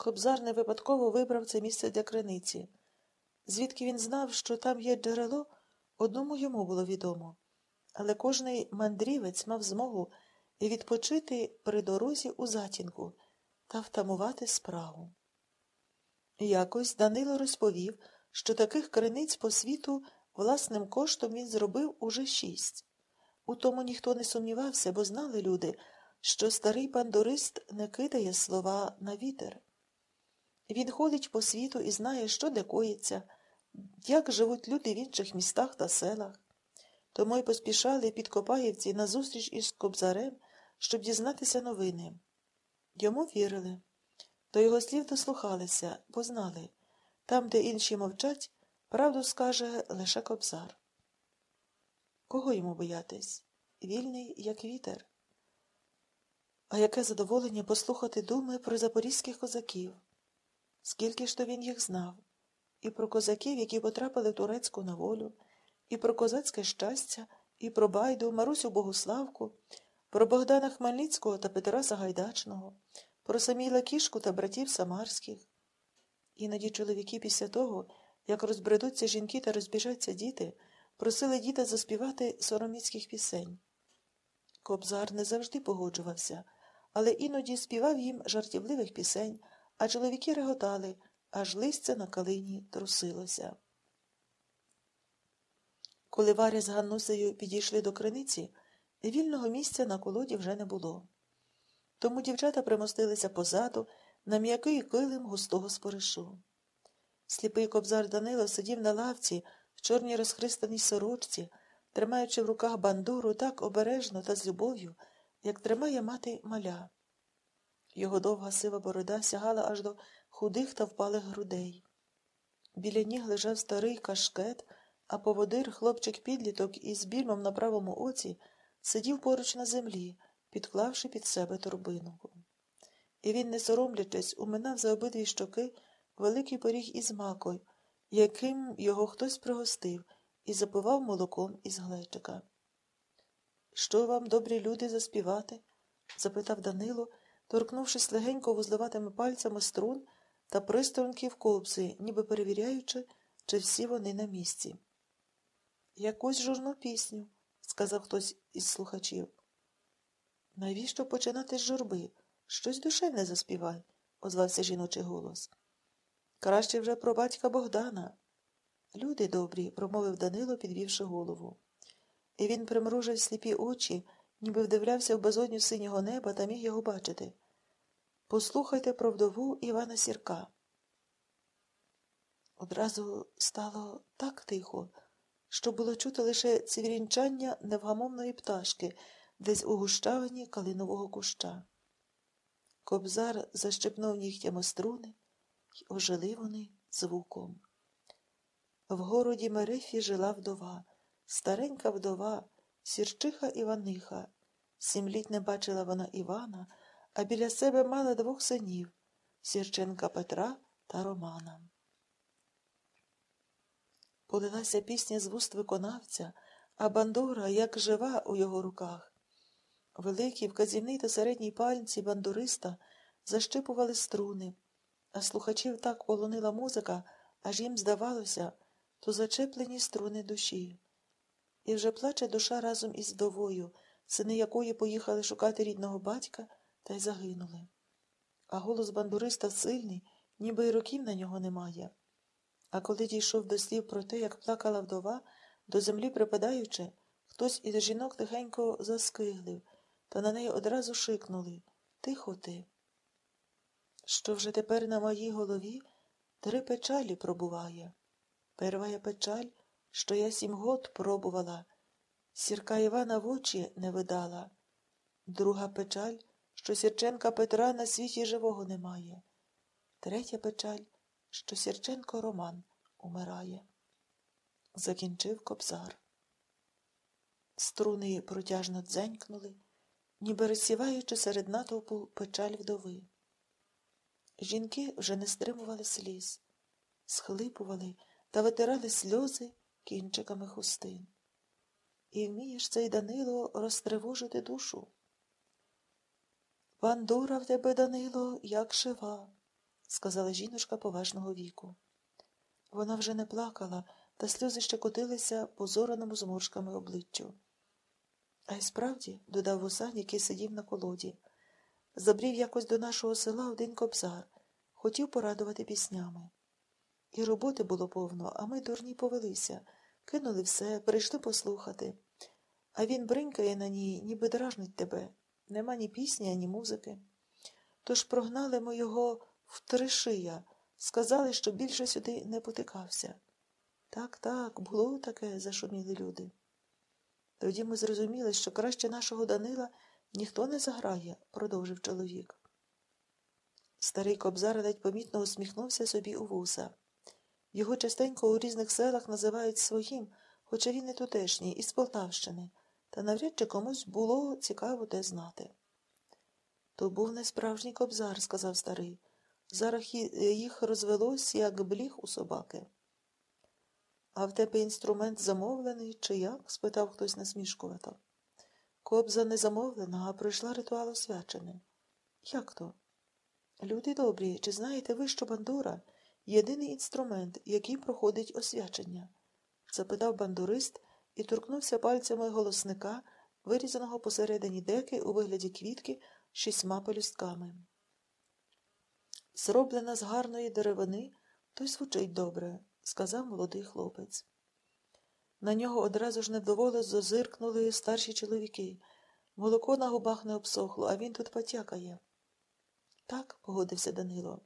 Кобзар не випадково вибрав це місце для криниці. Звідки він знав, що там є джерело, одному йому було відомо. Але кожний мандрівець мав змогу відпочити при дорозі у затінку та втамувати справу. Якось Данило розповів, що таких криниць по світу власним коштом він зробив уже шість. У тому ніхто не сумнівався, бо знали люди, що старий пандурист не кидає слова на вітер. Він ходить по світу і знає, що де коїться, як живуть люди в інших містах та селах. Тому й поспішали підкопаївці на зустріч із кобзарем, щоб дізнатися новини. Йому вірили. До його слів дослухалися, бо знали там, де інші мовчать, правду скаже лише кобзар. Кого йому боятись? Вільний, як вітер. А яке задоволення послухати думи про запорізьких козаків? Скільки ж то він їх знав, і про козаків, які потрапили в турецьку на волю, і про козацьке щастя, і про Байду, Марусю Богуславку, про Богдана Хмельницького та Петра Сагайдачного, про Саміла Кішку та братів Самарських. Іноді чоловіки після того, як розбредуться жінки та розбіжаться діти, просили діта заспівати сороміцьких пісень. Кобзар не завжди погоджувався, але іноді співав їм жартівливих пісень, а чоловіки реготали, аж листя на калині трусилося. Коли Варя з Ганнусею підійшли до криниці, вільного місця на колоді вже не було. Тому дівчата примостилися позаду на м'який килим густого споришу. Сліпий кобзар Данило сидів на лавці в чорній розхристаній сорочці, тримаючи в руках бандуру так обережно та з любов'ю, як тримає мати маля. Його довга сива борода сягала аж до худих та впалих грудей. Біля ніг лежав старий кашкет, а поводир, хлопчик підліток із більмом на правому оці, сидів поруч на землі, підклавши під себе торбинку. І він, не соромлячись, уминав за обидві щоки великий поріг із макою, яким його хтось пригостив, і запивав молоком із глечика. Що вам, добрі люди, заспівати? запитав Данило, торкнувшись легенько вузловатими пальцями струн та приструнків кобзи, ніби перевіряючи, чи всі вони на місці. Якусь журну пісню, сказав хтось із слухачів. Навіщо починати з журби? Щось душевне заспівай, озвався жіночий голос. Краще вже про батька Богдана. Люди добрі, промовив Данило, підвівши голову. І він примружив сліпі очі, ніби вдивлявся в безодню синього неба та міг його бачити. Послухайте про вдову Івана Сірка. Одразу стало так тихо, що було чути лише цвірінчання невгамовної пташки десь у гущавині калинового куща. Кобзар защепнув нігтями струни, й ожили вони звуком. В городі Мерефі жила вдова, старенька вдова, сірчиха Іваниха. Сім літ не бачила вона Івана, а біля себе мала двох синів Сірченка Петра та Романа. Полилася пісня з вуст виконавця, а бандура, як жива у його руках. Великі вказівний та середній пальці бандуриста защипували струни, а слухачів так полонила музика, аж їм здавалося, то зачеплені струни душі. І вже плаче душа разом із вдовою, сини якої поїхали шукати рідного батька та й загинули. А голос бандуриста сильний, ніби й років на нього немає. А коли дійшов до слів про те, як плакала вдова, до землі припадаючи, хтось із жінок тихенько заскиглив, та на неї одразу шикнули Тихо ти. Що вже тепер на моїй голові три печалі пробуває. Первая печаль, що я сім год пробувала, сірка Івана в очі не видала. Друга печаль, що Сірченка Петра на світі живого немає. Третя печаль, що Сірченко Роман умирає. Закінчив кобзар. Струни протяжно дзенькнули, ніби розсіваючи серед натовпу печаль вдови. Жінки вже не стримували сліз, схлипували та витирали сльози кінчиками хустин. І вмієш цей Данило розтривожити душу. Бандура в тебе, Данило, як жива, сказала жіночка поважного віку. Вона вже не плакала, та сльози ще котилися по зораному зморшками обличчю. А й справді, додав вусань, який сидів на колоді, забрів якось до нашого села один кобзар, хотів порадувати піснями. І роботи було повно, а ми дурні повелися, кинули все, прийшли послухати. А він бринькає на ній, ніби дражнить тебе. Нема ні пісні, ані музики. Тож прогнали ми його в три шия, сказали, що більше сюди не потикався. Так, так, було таке, зашуміли люди. Тоді ми зрозуміли, що краще нашого Данила ніхто не заграє, продовжив чоловік. Старий кобзар ледь помітно усміхнувся собі у вуса. Його частенько у різних селах називають своїм, хоча він не тутешній, із Полтавщини, та навряд чи комусь було цікаво те знати. То був не справжній кобзар, сказав старий. Зараз їх розвелось, як бліг у собаки. А в тебе інструмент замовлений, чи як? спитав хтось насмішкувато. Кобза не замовлена, а пройшла ритуал освячення. Як то? Люди добрі, чи знаєте ви, що бандура єдиний інструмент, який проходить освячення? запитав бандурист і торкнувся пальцями голосника, вирізаного посередині деки у вигляді квітки шістьма пелюстками. Зроблена з гарної деревини, то й звучить добре, сказав молодий хлопець. На нього одразу ж невдоволе зозиркнули старші чоловіки. Молоко на губах не обсохло, а він тут потякає. Так, погодився Данило.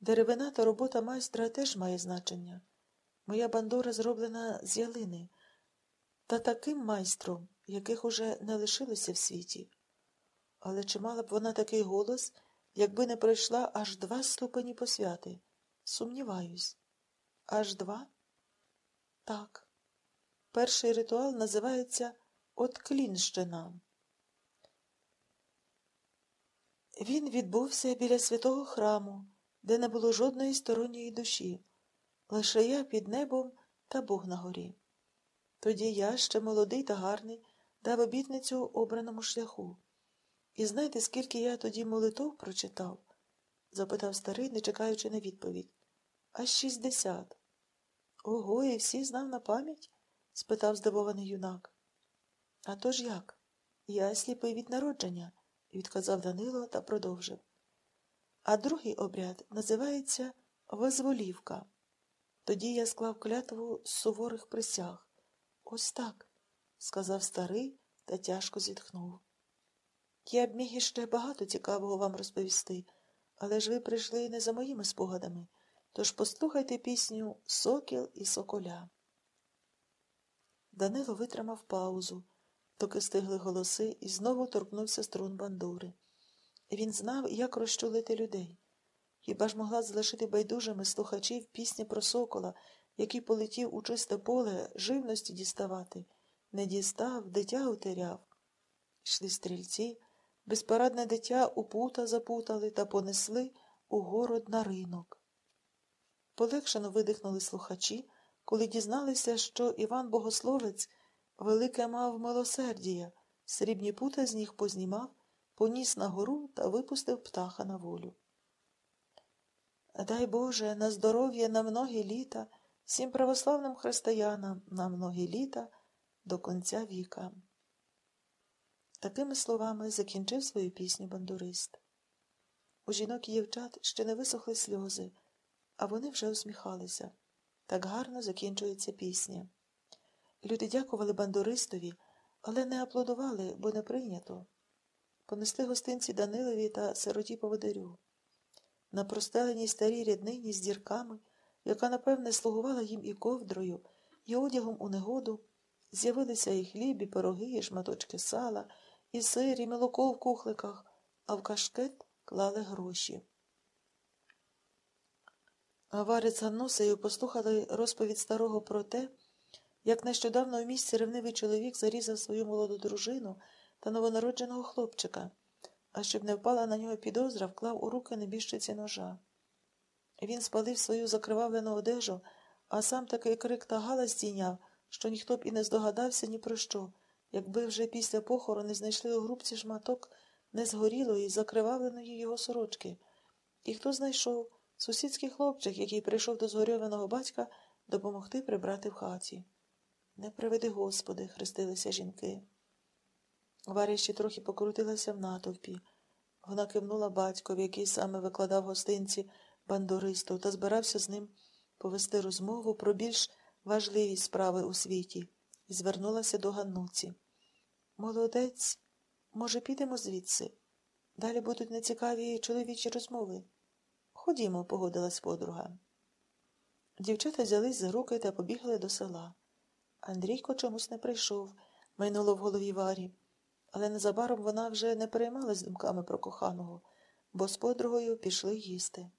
Деревина та робота майстра теж має значення. Моя бандура зроблена з ялини, та таким майстром, яких уже не лишилося в світі. Але чи мала б вона такий голос, якби не пройшла аж два ступені посвяти? Сумніваюсь. Аж два? Так. Перший ритуал називається Отклінщина. Він відбувся біля святого храму, де не було жодної сторонньої душі, лише я під небом та Бог на горі. Тоді я, ще молодий та гарний, дав обітницю обраному шляху. І знаєте, скільки я тоді молитов прочитав? запитав старий, не чекаючи на відповідь. Аж шістдесят. Ого, і всі знав на пам'ять? спитав здивований юнак. «А то ж як? Я сліпий від народження, відказав Данило та продовжив. А другий обряд називається Визволівка. Тоді я склав клятву з суворих присяг. Ось так, сказав старий та тяжко зітхнув. Я б міг іще багато цікавого вам розповісти, але ж ви прийшли не за моїми спогадами, тож послухайте пісню Сокіл і Соколя. Данило витримав паузу, доки стигли голоси, і знову торкнувся струн бандури. Він знав, як розчулити людей. Хіба ж могла залишити байдужими слухачів пісні про сокола, який полетів у чисте поле живності діставати, не дістав, дитя утеряв. Йшли стрільці, безпорадне дитя у пута запутали та понесли у город на ринок. Полегшено видихнули слухачі, коли дізналися, що Іван Богословець велике мав милосердія, срібні пута з ніг познімав, поніс на гору та випустив птаха на волю. Дай Боже, на здоров'я на многі літа, всім православним християнам на многі літа до кінця віка. Такими словами закінчив свою пісню бандурист. У жінок і дівчат ще не висохли сльози, а вони вже усміхалися. Так гарно закінчується пісня. Люди дякували бандуристові, але не аплодували, бо не прийнято. Понесли гостинці Данилові та сироті поводирю. На простеленій старій ряднині з дірками, яка, напевне, слугувала їм і ковдрою, і одягом у негоду, з'явилися і хліб, і пироги, і шматочки сала, і сир, і молоко в кухликах, а в кашкет клали гроші. Авари з Ганнусею послухали розповідь старого про те, як нещодавно в місці ревнивий чоловік зарізав свою молоду дружину та новонародженого хлопчика, а щоб не впала на нього підозра, вклав у руки небіжчиці ножа. Він спалив свою закривавлену одежу, а сам такий крик та галас здійняв, що ніхто б і не здогадався ні про що, якби вже після похорону знайшли у грубці шматок незгорілої, закривавленої його сорочки. І хто знайшов? Сусідський хлопчик, який прийшов до згорьованого батька допомогти прибрати в хаті. Не приведи, Господи, хрестилися жінки. Варя ще трохи покрутилася в натовпі. Вона кивнула батькові, який саме викладав гостинці бандуристу, та збирався з ним повести розмову про більш важливі справи у світі, і звернулася до Ганнуці. Молодець, може, підемо звідси? Далі будуть нецікаві чоловічі розмови. Ходімо, погодилась подруга. Дівчата взялись за руки та побігли до села. Андрійко чомусь не прийшов, майнуло в голові Варі, але незабаром вона вже не переймалась думками про коханого, бо з подругою пішли їсти.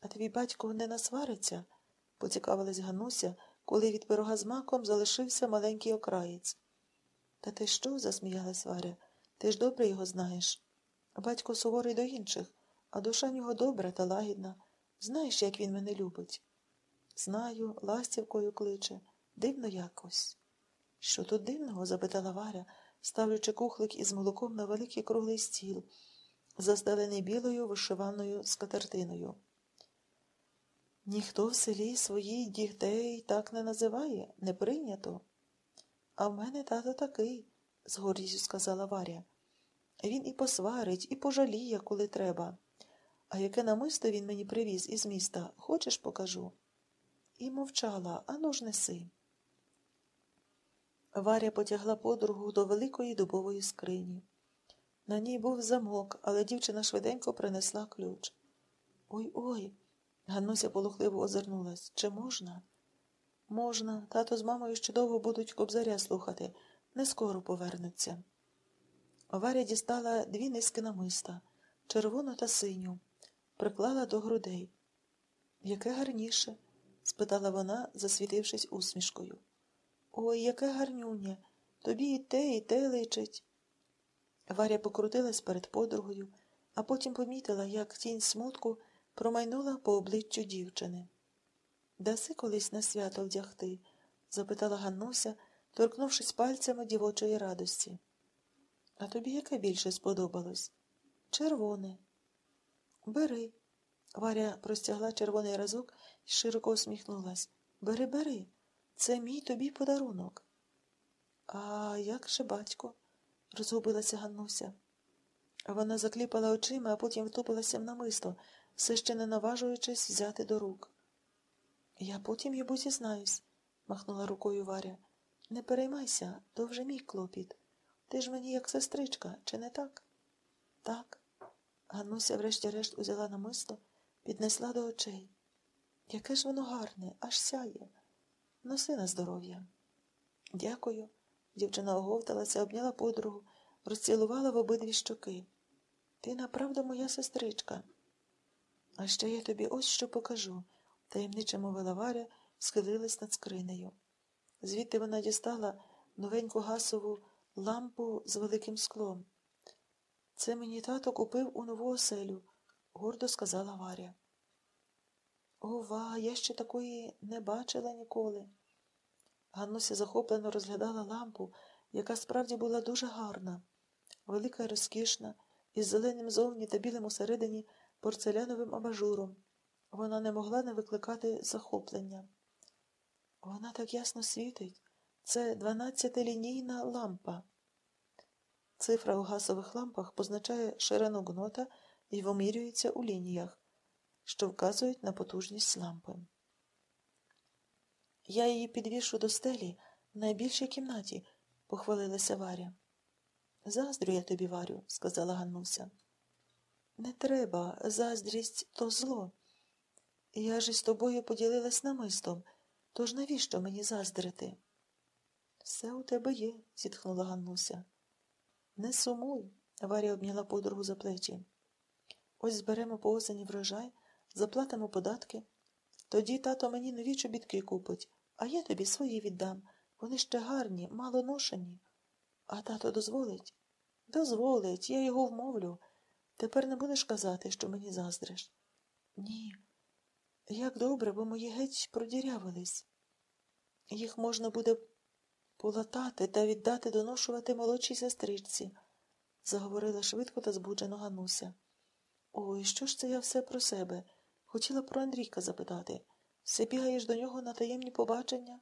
А твій батько не насвариться? поцікавилась Гануся, коли від пирога з маком залишився маленький окраєць. Та ти що? засміялась Варя. Ти ж добре його знаєш. Батько суворий до інших, а душа в нього добра та лагідна. Знаєш, як він мене любить? Знаю, ластівкою кличе. Дивно якось. Що тут дивного? запитала Варя, ставлячи кухлик із молоком на великий круглий стіл, застелений білою вишиваною скатертиною. Ніхто в селі своїх дітей так не називає, не прийнято. А в мене тато такий, з гордістю сказала Варя. Він і посварить, і пожаліє, коли треба. А яке намисто він мені привіз із міста, хочеш, покажу? І мовчала, ану ж неси. Варя потягла подругу до великої дубової скрині. На ній був замок, але дівчина швиденько принесла ключ. Ой ой. Ганнуся полохливо озирнулась. Чи можна? Можна. Тато з мамою ще довго будуть кобзаря слухати, не скоро повернуться. Варя дістала дві низки намиста, червону та синю, приклала до грудей. Яке гарніше? спитала вона, засвітившись усмішкою. Ой, яке гарнюнє. Тобі і те, і те личить. Варя покрутилась перед подругою, а потім помітила, як тінь смутку промайнула по обличчю дівчини. Даси колись на свято вдягти? запитала Ганнуся, торкнувшись пальцями дівочої радості. А тобі яке більше сподобалось? Червоне. Бери. Варя простягла червоний разок і широко усміхнулась. Бери, бери. Це мій тобі подарунок. А як же батько? розгубилася Ганнуся. Вона закліпала очима, а потім втупилася в намисто, все ще не наважуючись взяти до рук. Я потім йому зізнаюсь, махнула рукою Варя. Не переймайся, то вже мій клопіт. Ти ж мені як сестричка, чи не так? Так. Ганнуся врешті-решт узяла намисто, піднесла до очей. Яке ж воно гарне, аж сяє. Носи на здоров'я. Дякую. Дівчина оговталася, обняла подругу, розцілувала в обидві щоки. Ти направду моя сестричка. А ще я тобі ось що покажу, таємниче мовила Варя, схилилась над скринею. Звідти вона дістала новеньку гасову лампу з великим склом. Це мені тато купив у нову оселю, гордо сказала Варя. Ова, я ще такої не бачила ніколи. Ганнуся захоплено розглядала лампу, яка справді була дуже гарна, велика і розкішна, із зеленим зовні та білим усередині порцеляновим абажуром. Вона не могла не викликати захоплення. Вона так ясно світить. Це дванадцятилінійна лампа. Цифра у газових лампах позначає ширину гнота і вимірюється у лініях, що вказують на потужність лампи. Я її підвішу до стелі в найбільшій кімнаті, похвалилася Варя. Заздрю я тобі, Варю, сказала Ганнуся. Не треба, заздрість то зло. Я ж із тобою поділилась намистом, тож навіщо мені заздрити? Все у тебе є, зітхнула Ганнуся. Не сумуй, Варя обняла подругу за плечі. Ось зберемо по осені врожай, заплатимо податки. Тоді тато мені нові чобітки купить, а я тобі свої віддам. Вони ще гарні, мало ношені. А тато дозволить? Дозволить, я його вмовлю. Тепер не будеш казати, що мені заздриш. Ні. Як добре, бо мої геть продірявились. Їх можна буде полатати та віддати доношувати молодшій сестричці, заговорила швидко та збуджено Гануся. Ой, що ж це я все про себе? Хотіла про Андрійка запитати. Все бігаєш до нього на таємні побачення?